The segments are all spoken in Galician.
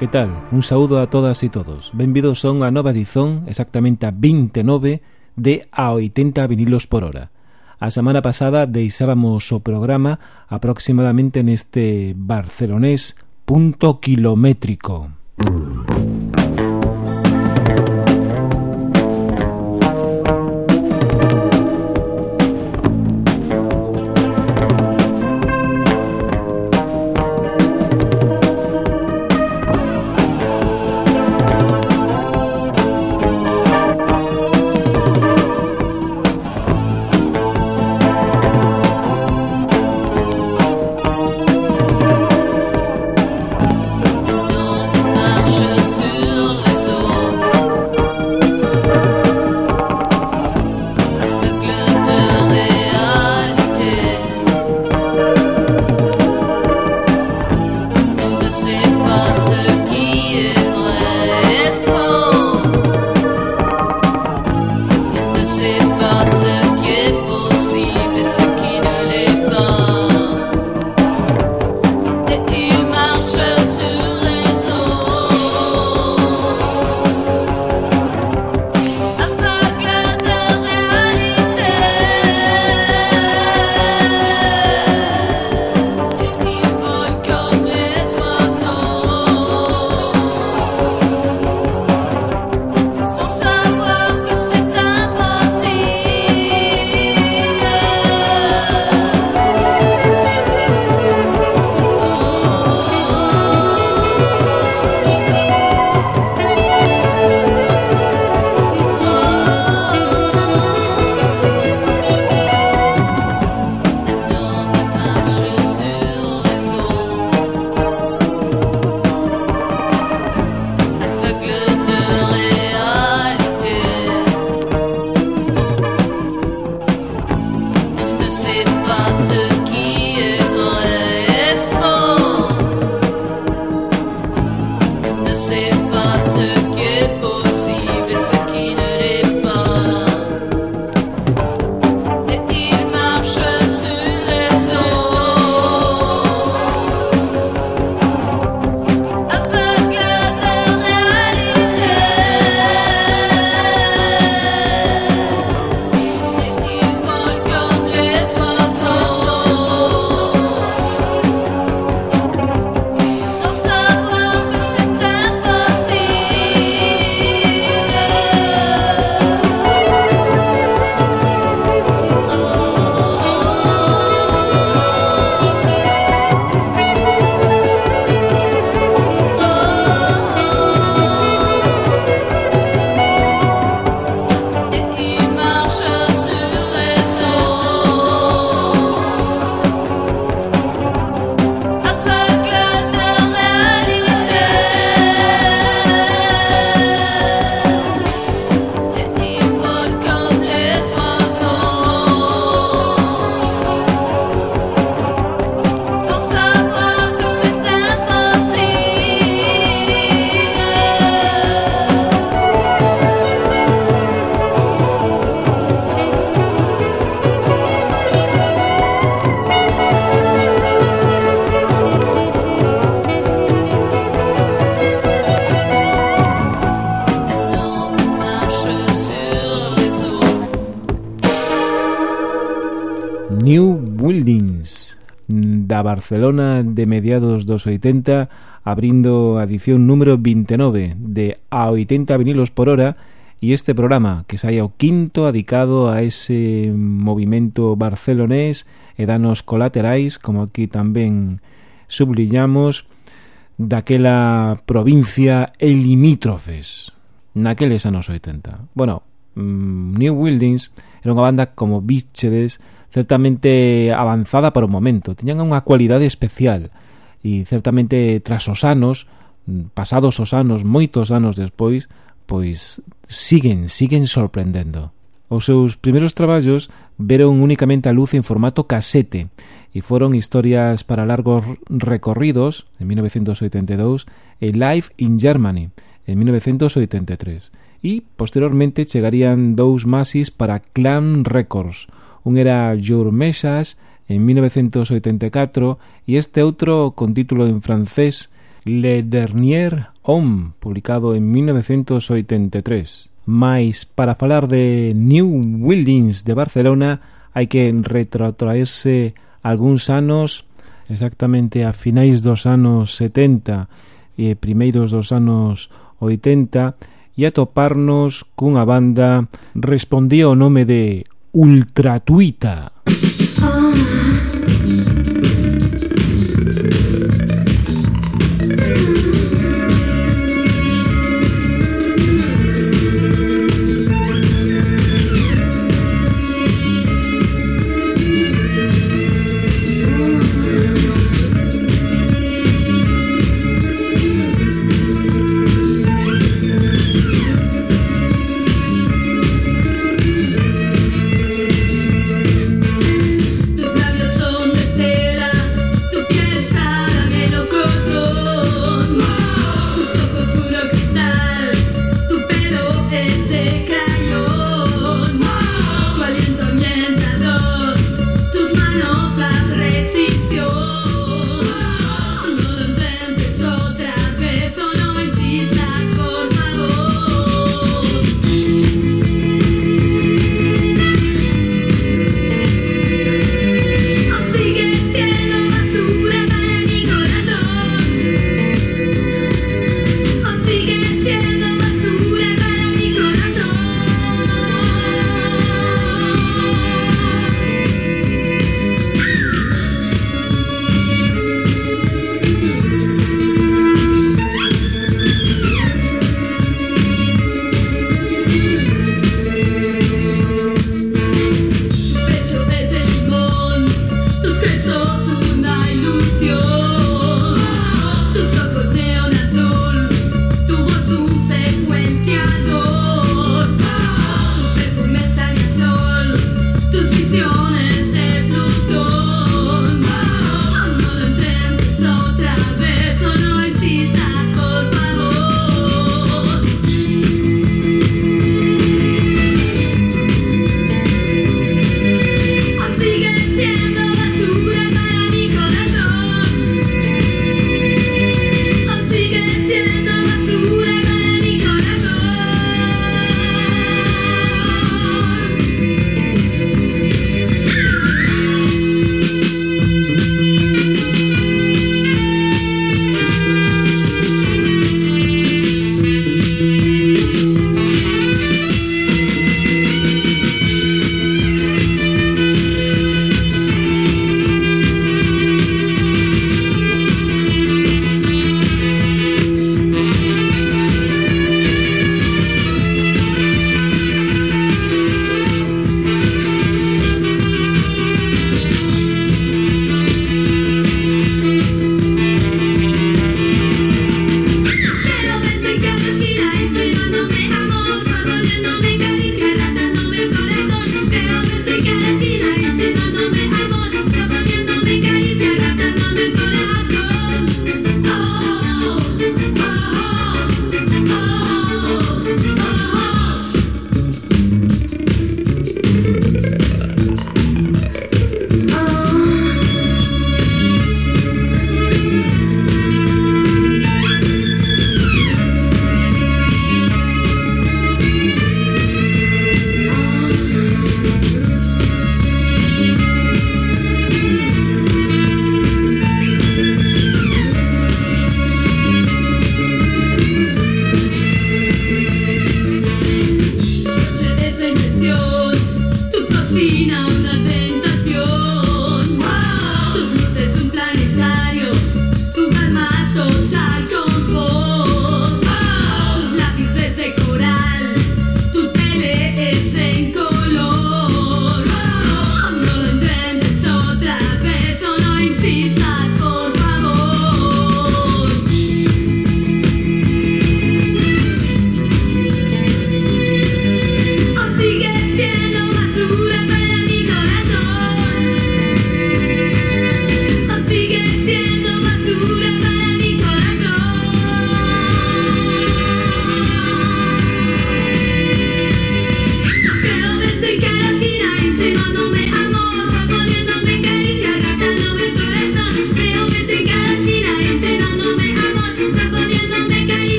Que tal? Un saúdo a todas e todos. Benvidos son a nova edición, exactamente a 29, de a 80 vinilos por hora. A semana pasada deixábamos o programa aproximadamente neste barcelonés punto kilométrico. Mm. Barcelona de mediados dos 80 abrindo a edición número 29 de A 80 vinilos por hora e este programa que saia o quinto adicado a ese movimento barcelonés e danos colaterais, como aquí tamén subliñamos, daquela provincia e limítrofes naqueles anos 80. Bueno, mm, New Wildings era unha banda como bichedes certamente avanzada para o momento, tiñan unha cualidade especial e certamente tras os anos, pasados os anos, moitos anos despois, pois siguen, siguen sorprendendo. Os seus primeiros traballos veron únicamente a luz en formato casete e foron historias para largos recorridos en 1982 e Live in Germany en 1983 e posteriormente chegarían dous masis para Clan Records Un era Your Mesas, en 1984, e este outro con título en francés Le Dernier Homme, publicado en 1983. Mais para falar de New Buildings de Barcelona hai que retrotraerse algúns anos, exactamente a finais dos anos 70 e primeiros dos anos 80, e atoparnos cunha banda respondía o nome de Ultratuita.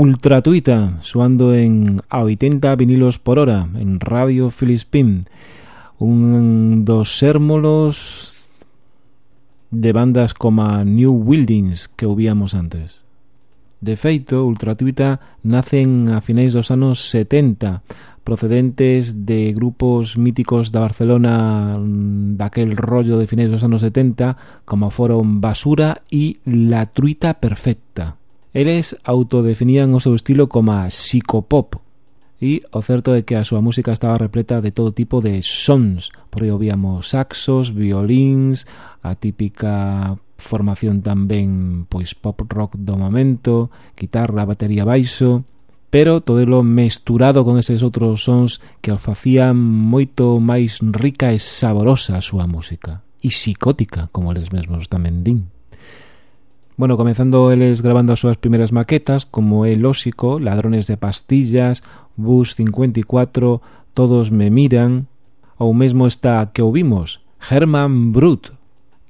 ultratuita, suando en a 80 vinilos por hora en Radio Filispín. Un dos sérmolos de bandas como New Buildings que ouvíamos antes. De feito, Ultratuita nacen a finais dos anos 70, procedentes de grupos míticos da Barcelona mm, daquel rollo de finais dos anos 70, como foron Basura e La Truita Perfecta. Eles autodefinían o seu estilo como a psicopop e o certo é que a súa música estaba repleta de todo tipo de sons. Por aí víamos saxos, violins, a típica formación tamén pois pop rock do momento, guitarra, batería, baixo, pero todelo mesturado con eses outros sons que o facían moito máis rica e saborosa a súa música, e psicótica, como les mesmos tamén din. Bueno, comenzando eles grabando as súas primeiras maquetas como é lóxico, Ladrones de Pastillas, Bus 54, Todos me miran, ou mesmo esta que ouvimos, Herman Brut,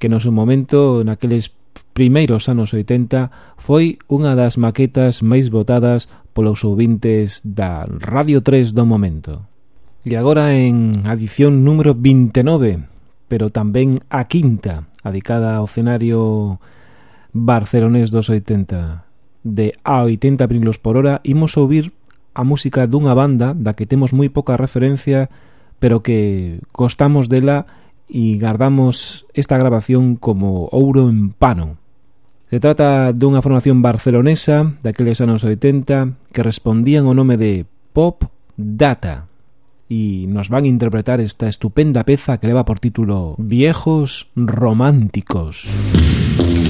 que no seu momento, naqueles primeiros anos 80, foi unha das maquetas máis votadas polos ouvintes da Radio 3 do momento. E agora en adición número 29, pero tamén a quinta, adicada ao cenario barcelonés dos 80. De a 80 brilos por hora imos ouvir a música dunha banda da que temos moi pouca referencia pero que costamos dela e guardamos esta grabación como ouro en pano. Se trata dunha formación barcelonesa daqueles anos 80 que respondían ao nome de Pop Data e nos van a interpretar esta estupenda peza que leva por título Viejos Románticos. Música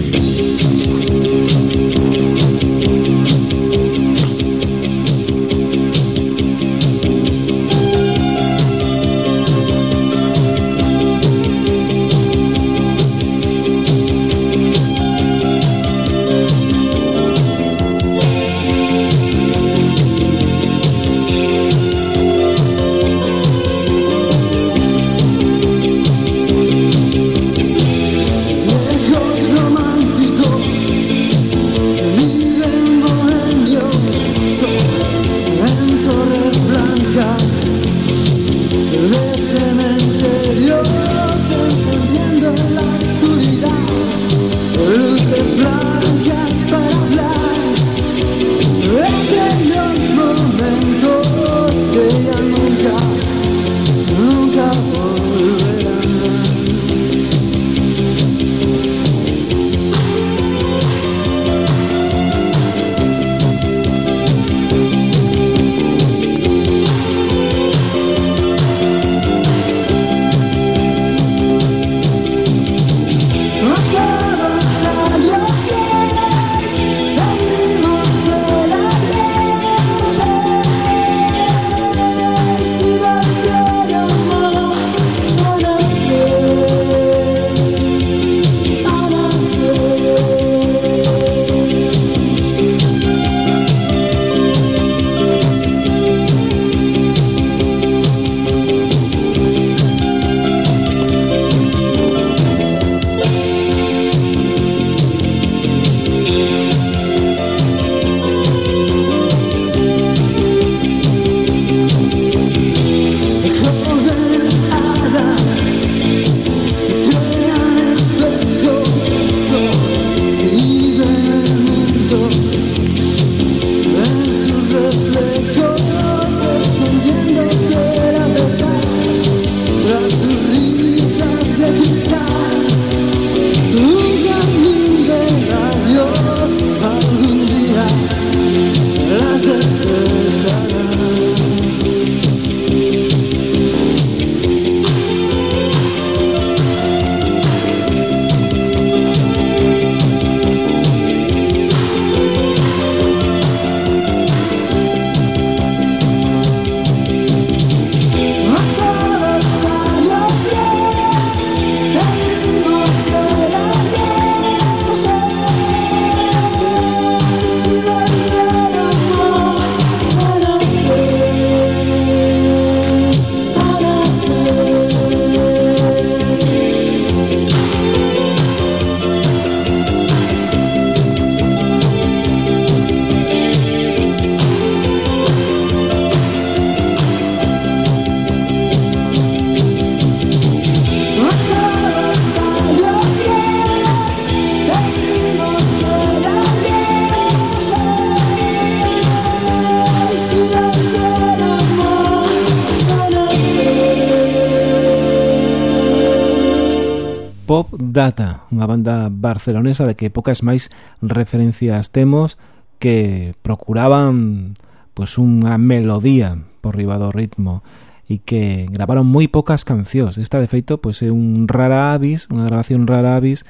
barcelonesa de que pocas máis referencias temos que procuraban pois unha melodía por riba do ritmo e que gravaron moi pocas cancións. Esta, de feito, pois é un rara avis, unha grabación rara avis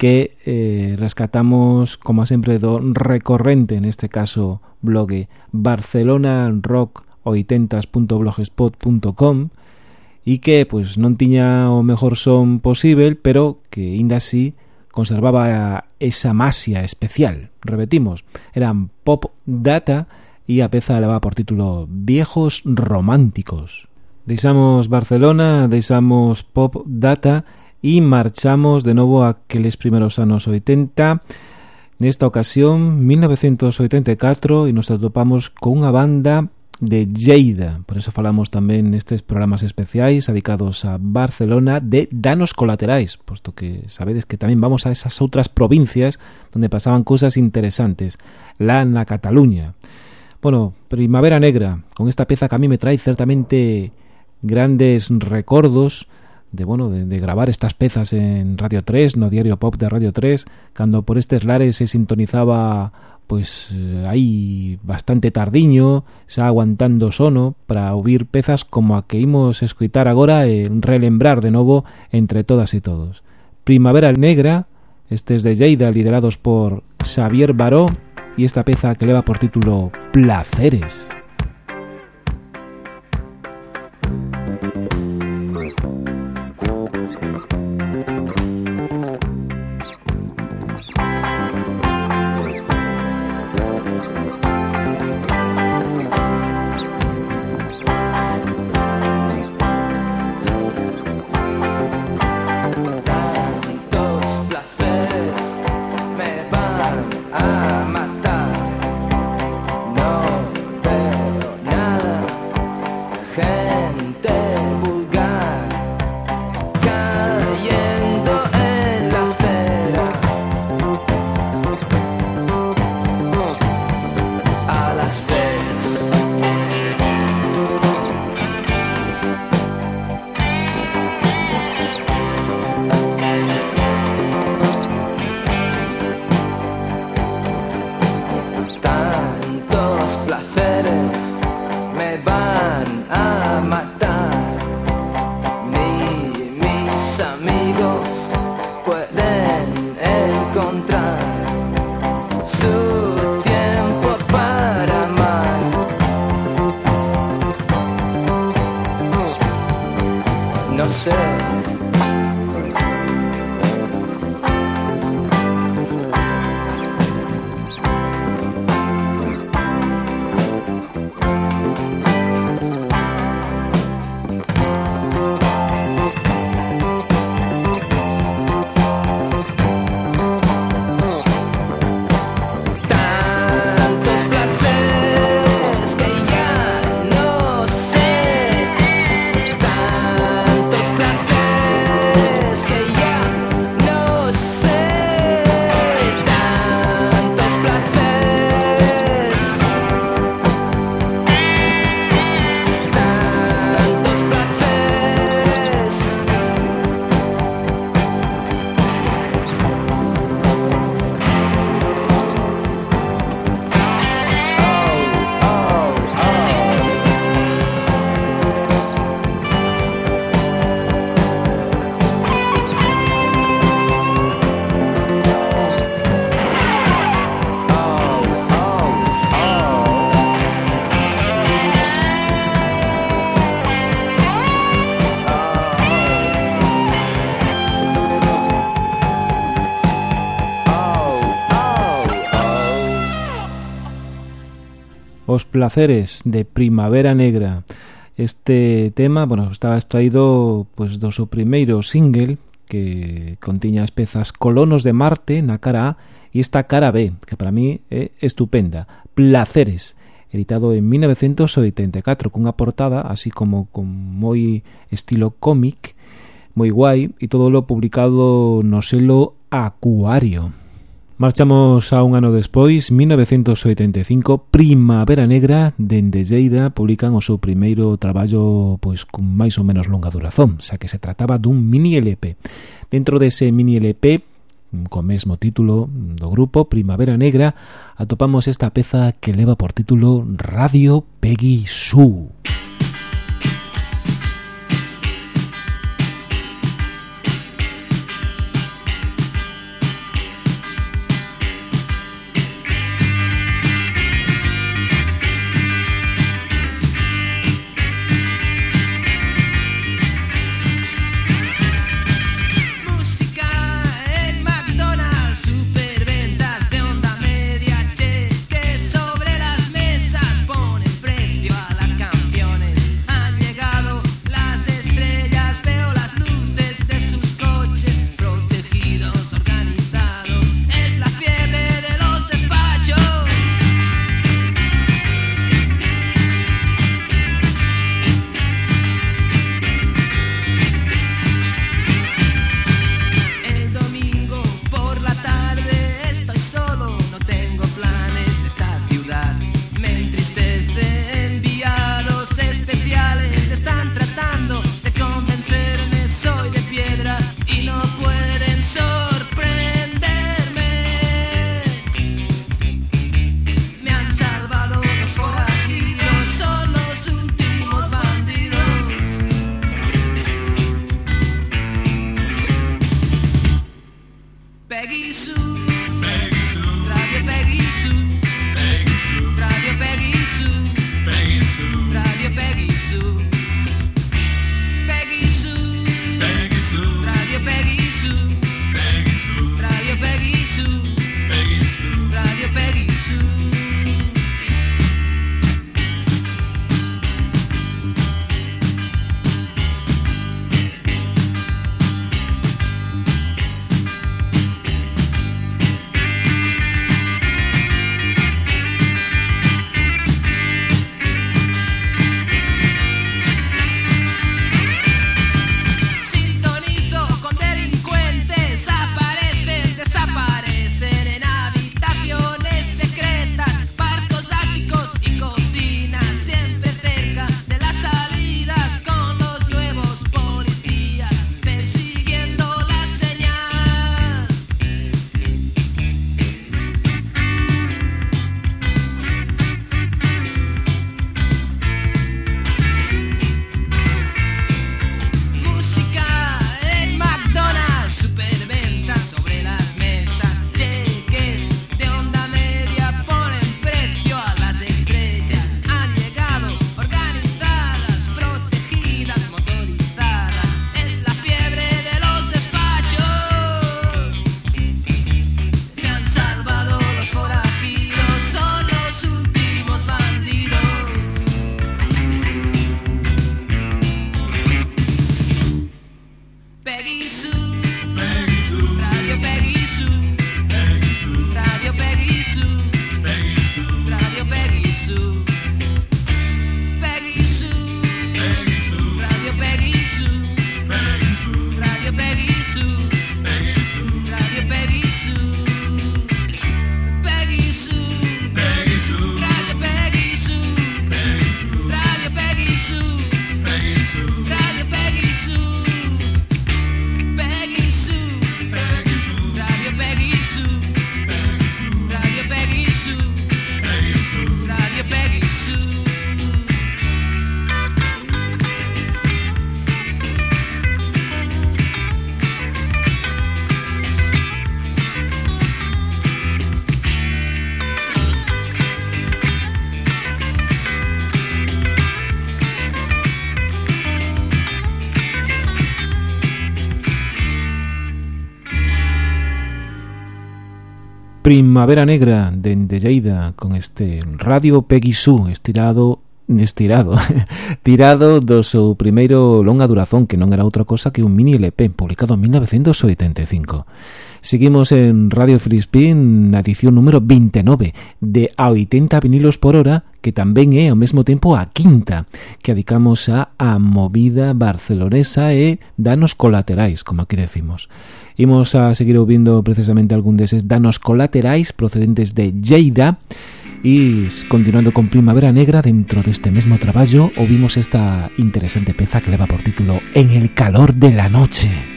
que eh, rescatamos, como sempre, do recorrente, neste caso, blogue Barcelona Rock 80s.blogspot.com e que pois non tiña o mellor son posible, pero que aínda así conservaba esa masia especial. Repetimos, eran Pop Data e a peza leva por título Viejos Románticos. Deixamos Barcelona, deixamos Pop Data e marchamos de novo a aqueles primeros anos 80 Nesta ocasión, 1984, e nos atopamos con unha banda de Lleida. Por eso falamos tamén nestes programas especiais dedicados a Barcelona de danos colaterais, posto que sabedes que tamén vamos a esas outras provincias donde pasaban cousas interesantes, lá na Cataluña. Bueno, Primavera Negra, con esta peza que a mí me trae certamente grandes recordos de, bueno, de, de gravar estas pezas en Radio 3, no Diario Pop de Radio 3, cando por estes lares se sintonizaba pois eh, aí bastante tardiño, xa aguantando sono para ouvir pezas como a que imos escoitar agora e relembrar de novo entre todas e todos. Primavera Negra, estes de Lleida liderados por Xavier Baró e esta peza que leva por título Placeres. placeres de Primavera Negra. Este tema, bueno, estaba extraído pues do seu primeiro single que contiña as pezas Colonos de Marte na cara A e esta cara B, que para mí é estupenda, Placeres, editado en 1984 cunha portada así como con moi estilo cómic, moi guai e todo lo publicado no selo Acuario. Marchamos a un ano despois, 1985, Primavera Negra, dende Lleida publican o seu primeiro traballo pois con máis ou menos longa durazón, xa que se trataba dun mini LP. Dentro dese mini LP, co mesmo título do grupo Primavera Negra, atopamos esta peza que leva por título Radio Peggy Sue. Primavera Negra dende Lleida con este Radio Peguisú estirado estirado tirado do seu primeiro longa durazón que non era outra cosa que un mini LP publicado en 1985 Seguimos en Radio Filispín edición número 29 de a 80 vinilos por hora que tamén é ao mesmo tempo a quinta que adicamos a a movida barcelonesa e danos colaterais, como aquí decimos. Imos a seguir ouvindo precisamente algún deses danos colaterais procedentes de Lleida e continuando con Primavera Negra dentro deste mesmo traballo ouvimos esta interesante peza que leva por título En el calor de la noche.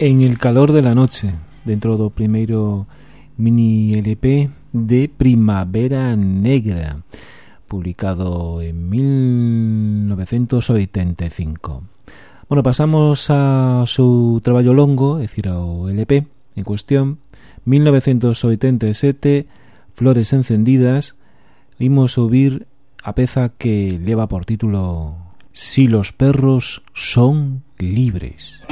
En el calor de la noche, dentro do primeiro mini LP de Primavera Negra, publicado en 1985. Bueno, pasamos a su traballo longo, é dicir, ao LP en cuestión, 1987, Flores encendidas, imos ouvir a peza que leva por título Si los perros son libres.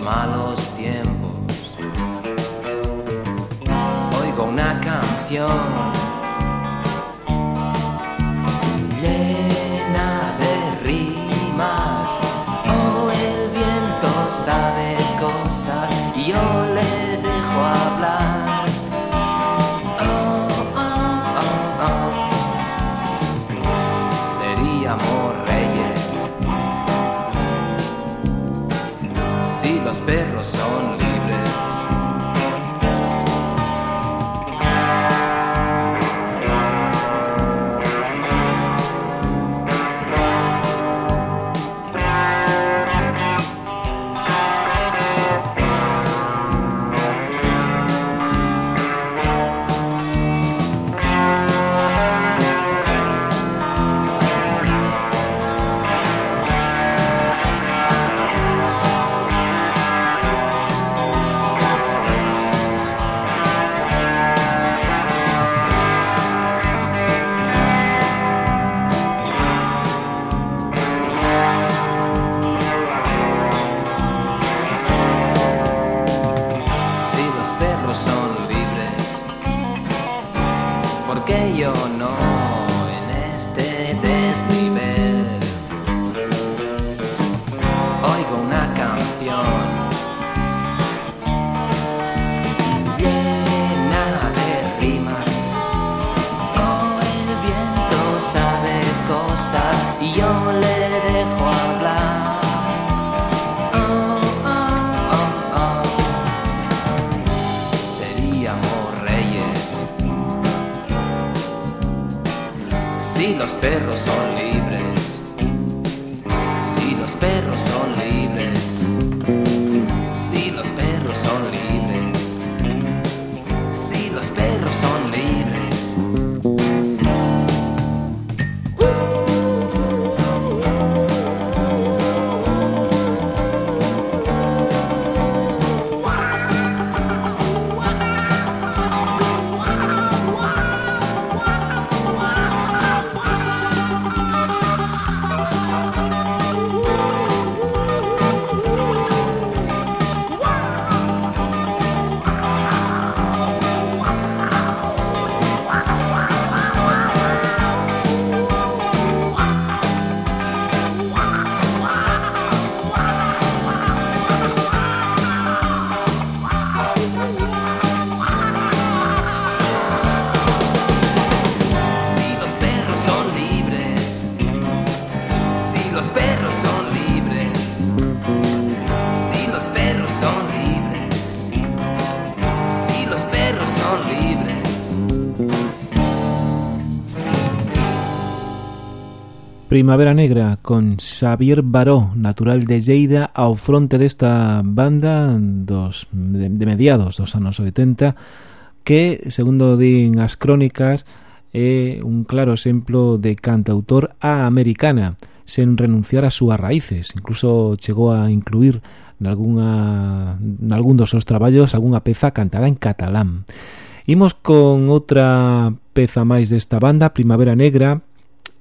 Malos porque yo no Primavera Negra con Xavier Baró, natural de Lleida, ao fronte desta banda dos, de, de mediados dos anos 80 que, segundo din as crónicas, é un claro exemplo de cantautor a americana sen renunciar ás súas raíces. Incluso chegou a incluir nalgúna, nalgún dos seus traballos algunha peza cantada en catalán. Imos con outra peza máis desta banda, Primavera Negra,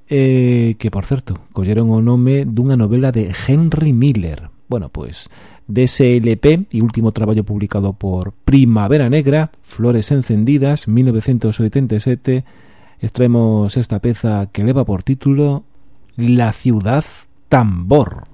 eh, que, por certo, colleron o nome dunha novela de Henry Miller. Bueno, pois, dese LP e último traballo publicado por Primavera Negra, Flores Encendidas, 1987, extraemos esta peza que leva por título La Ciudad Tambor.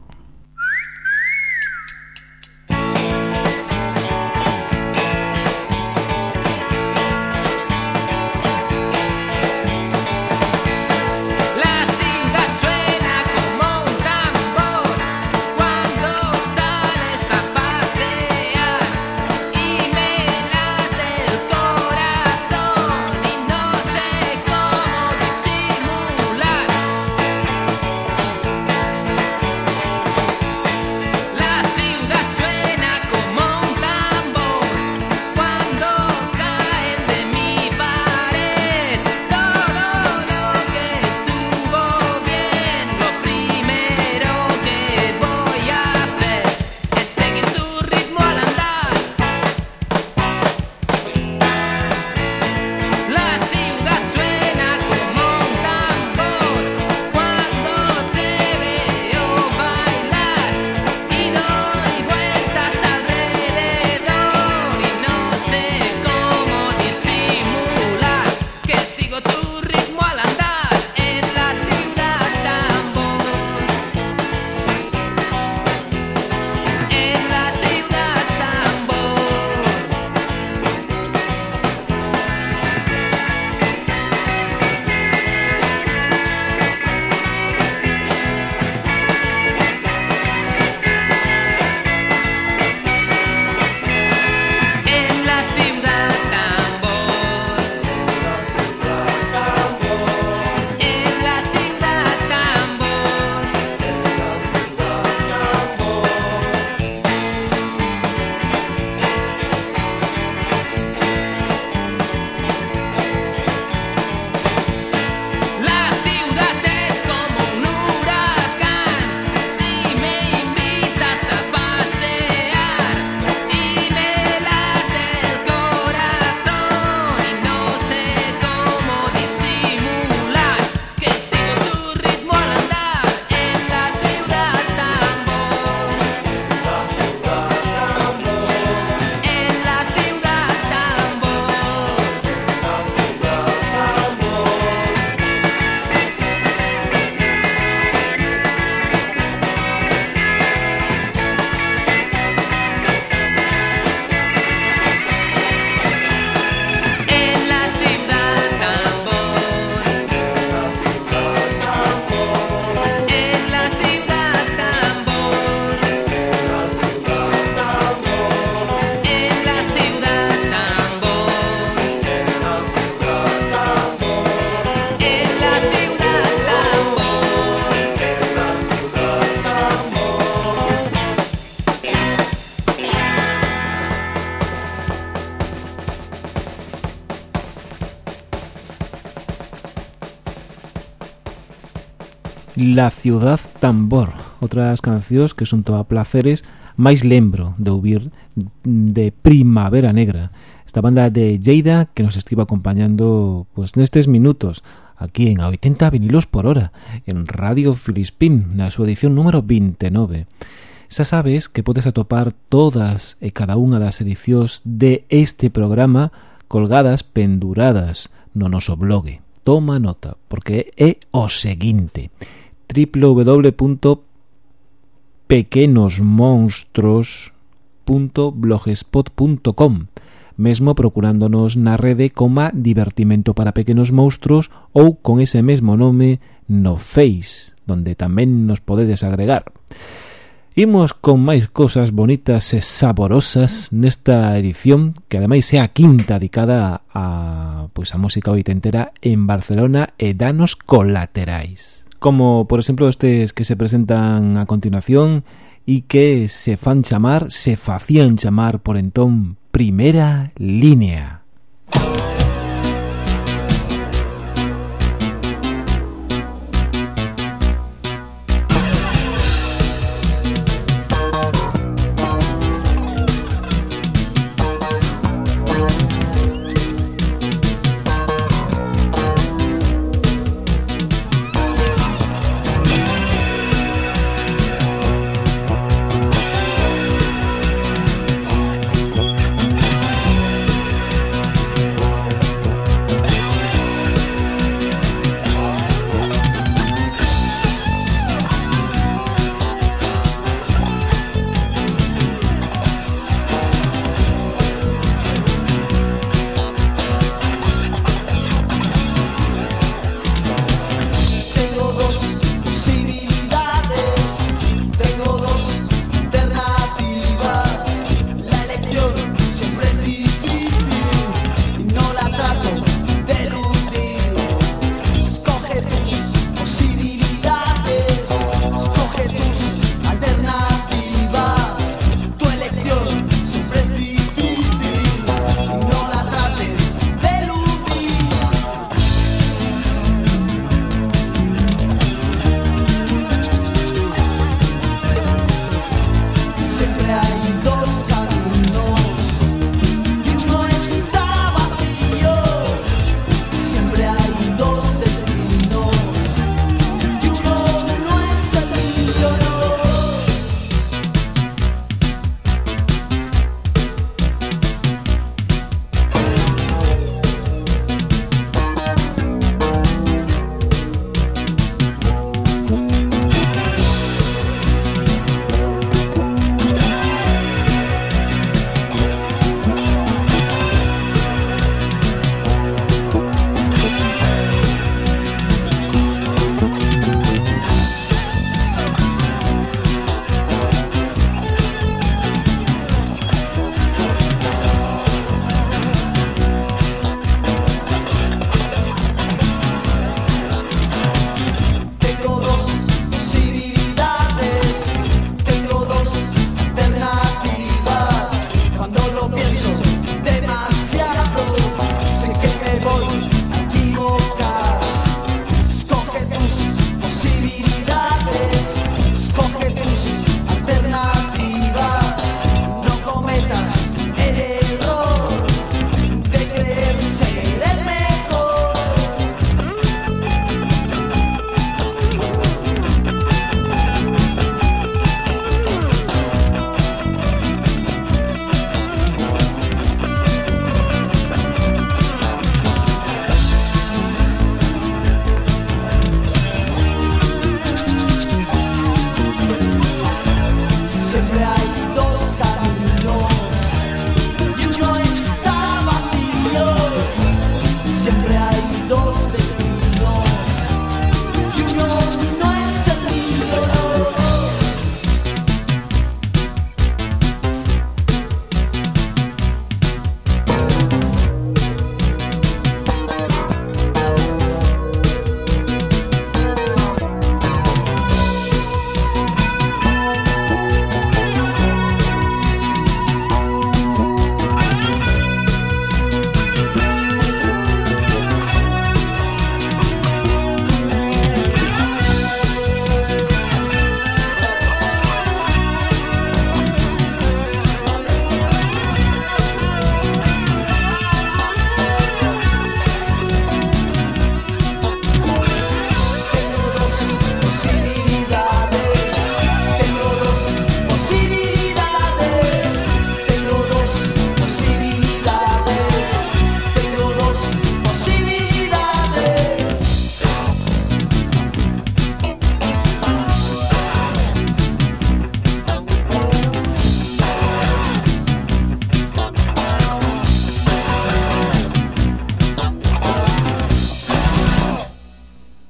La ciudad tambor, outras cancións que son toda placeres, máis lembro de ouvir de Primavera Negra, esta banda de Lleida que nos estiva acompañando pues, nestes minutos aquí en a 80 vinilos por hora en Radio Filispín na súa edición número 29 Xa sabes que podes atopar todas e cada unha das edicións de este programa colgadas penduradas no noso blog Toma nota, porque é o seguinte www.pequenosmonstros.blogspot.com mesmo procurándonos na rede coma Divertimento para Pequenos Monstros ou con ese mesmo nome no Face, donde tamén nos podedes agregar. Imos con máis cosas bonitas e saborosas nesta edición, que ademais é a quinta dedicada a, pois, a música oitentera en Barcelona e danos colaterais. Como por exemplo estes que se presentan a continuación e que se fan chamar, se facían chamar por entón Primera Línea.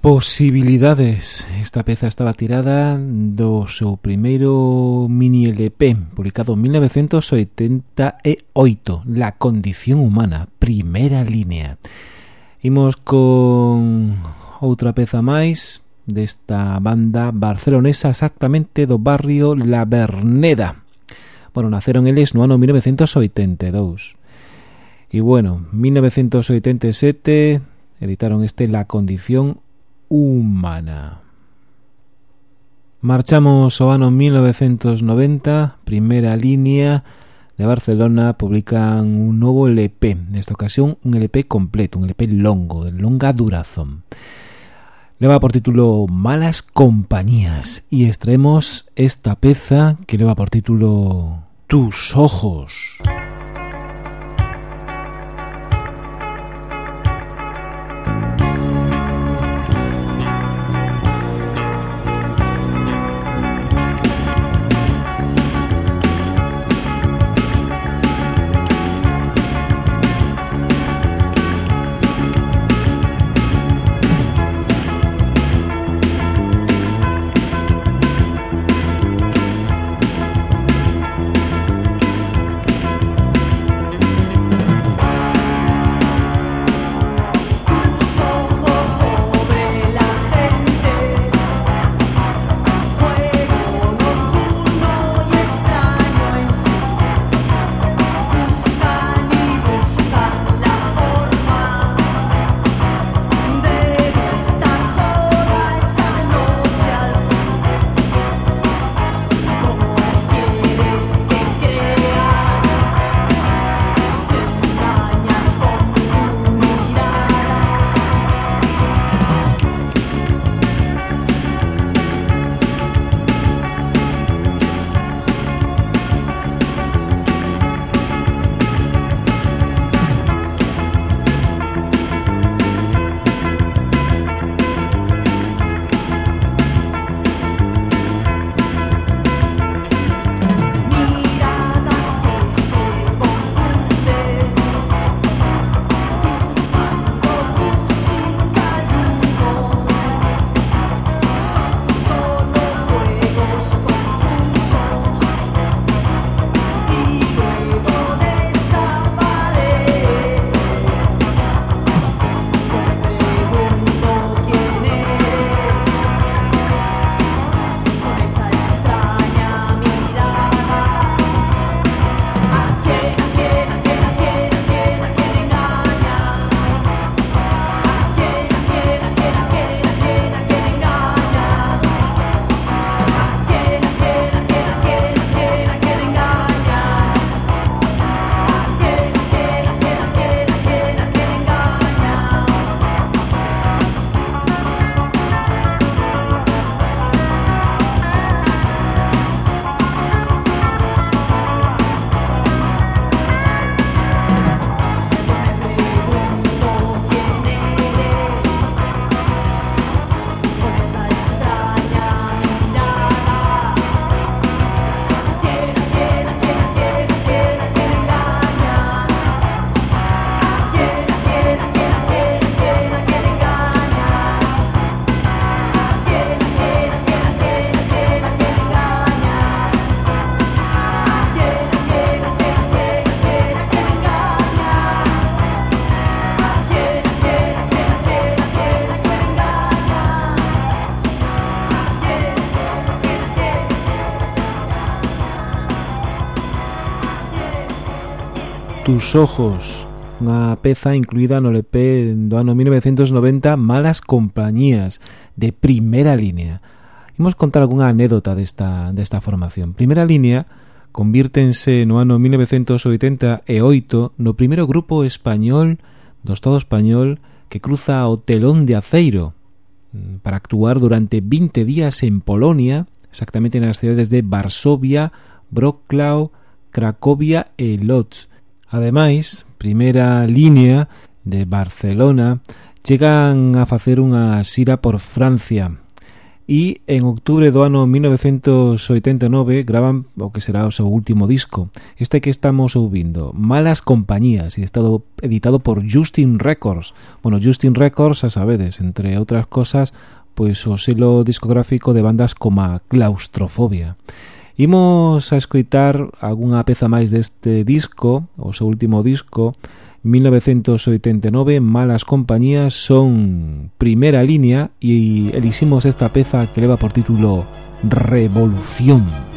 posibilidades. Esta peza estaba tirada do seu primeiro mini LP, publicado en 1988, La condición humana, primeira línea. Imos con outra peza máis desta banda barcelonesa exactamente do barrio La Verneda. Bueno, naceron eles no ano 1982. E bueno, 1987 editaron este La Condición humana. Marchamos ao ano 1990, primeira línea de Barcelona publican un novo LP, nesta ocasión un LP completo, un LP longo, de longa duración. Leva por título Malas compañías y extraemos esta peza que leva por título Tus ojos. tus ojos. Unha peza incluída no LP do ano 1990 Malas Compañías de Primera Línea. Imos contar algunha anécdota desta, desta formación. Primera Línea convírtense no ano 1988 no primeiro grupo español do Estado español que cruza o telón de aceiro mm, para actuar durante 20 días en Polonia exactamente nas cidades de Varsovia, Wrocław, Cracovia e Lodz Ademais, primeira línea de Barcelona chegan a facer unha xira por Francia e en octubre do ano 1989 graban o que será o seu último disco. Este que estamos ouvindo, Malas Compañías, e estado editado por Justin Records. Bueno, Justin Records, a sabedes, entre outras cosas, pois o selo discográfico de bandas como a Claustrofobia. Imos a escoitar algunha peza máis deste disco, o seu último disco, 1989, Malas Compañías, son primera línea e eliximos esta peza que leva por título Revolución. Revolución.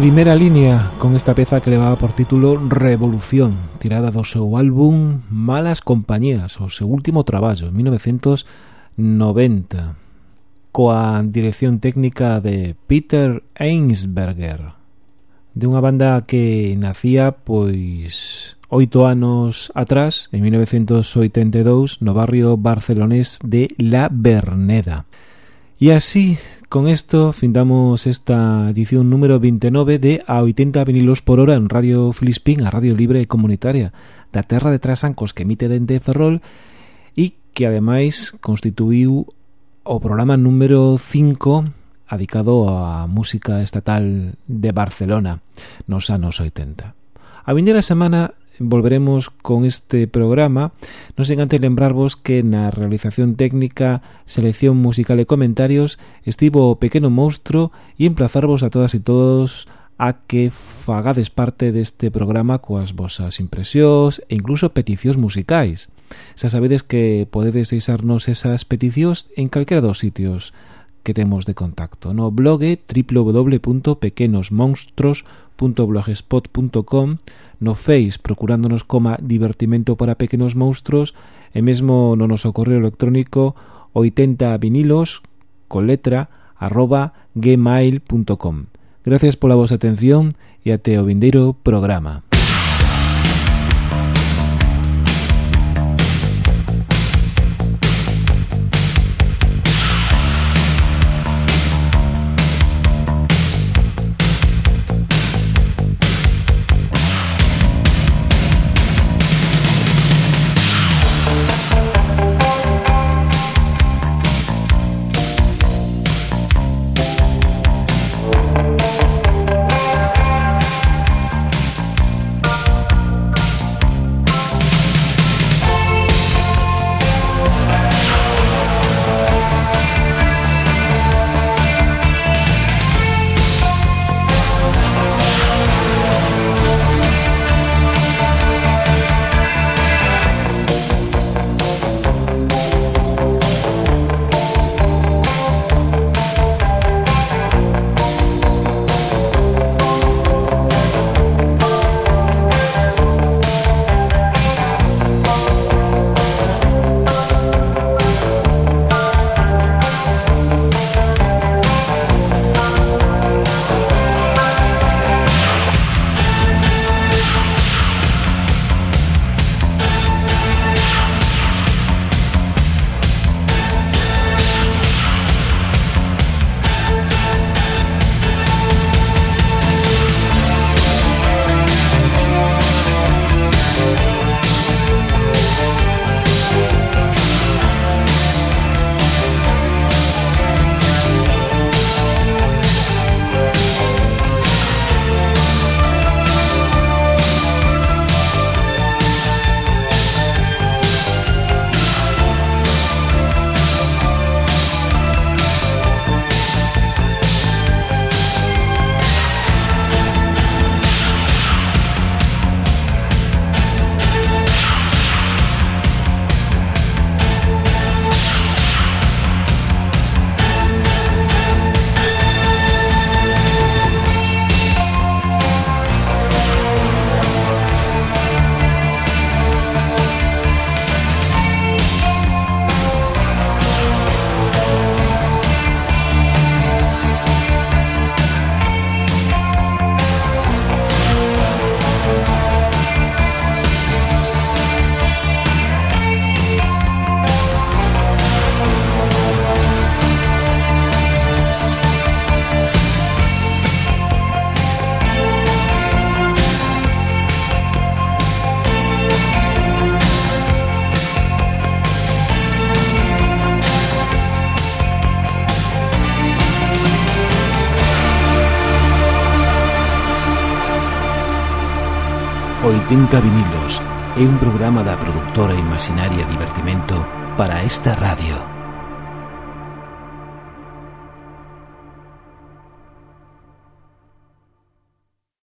Primeira línea con esta peza que levaba por título Revolución, tirada do seu álbum Malas Compañías, o seu último traballo, en 1990, coa dirección técnica de Peter Ainsberger, de unha banda que nacía pois oito anos atrás, en 1982, no barrio barcelonés de La Verneda. E así Con esto findamos esta edición número 29 de A 80 vinilos por hora en Radio Filispín, a Radio Libre Comunitaria da Terra de Trasancos que emite dende Ferrol e que ademais constituiu o programa número 5 adicado á música estatal de Barcelona nos anos 80. A vindeira semana volveremos con este programa, non sen antes lembrarvos que na realización técnica, selección musical e comentarios estivo o pequeno monstro e emplazarvos a todas e todos a que fagades parte deste programa coas vosas impresións e incluso peticións musicais. Xa sabedes que podedes deixarnos esas peticións en calquera dos sitios que temos de contacto. No blog www.pequenosmonstros.com divertimento.blogspot.com no Face procurándonos coma divertimento para pequenos monstruos e mesmo no noso correo electrónico 80 vinilos con letra arroba gmail.com Gracias pola vosa atención e até o vindeiro programa. Tinta Vinilos un programa da productora Imaginaria Divertimento para esta radio.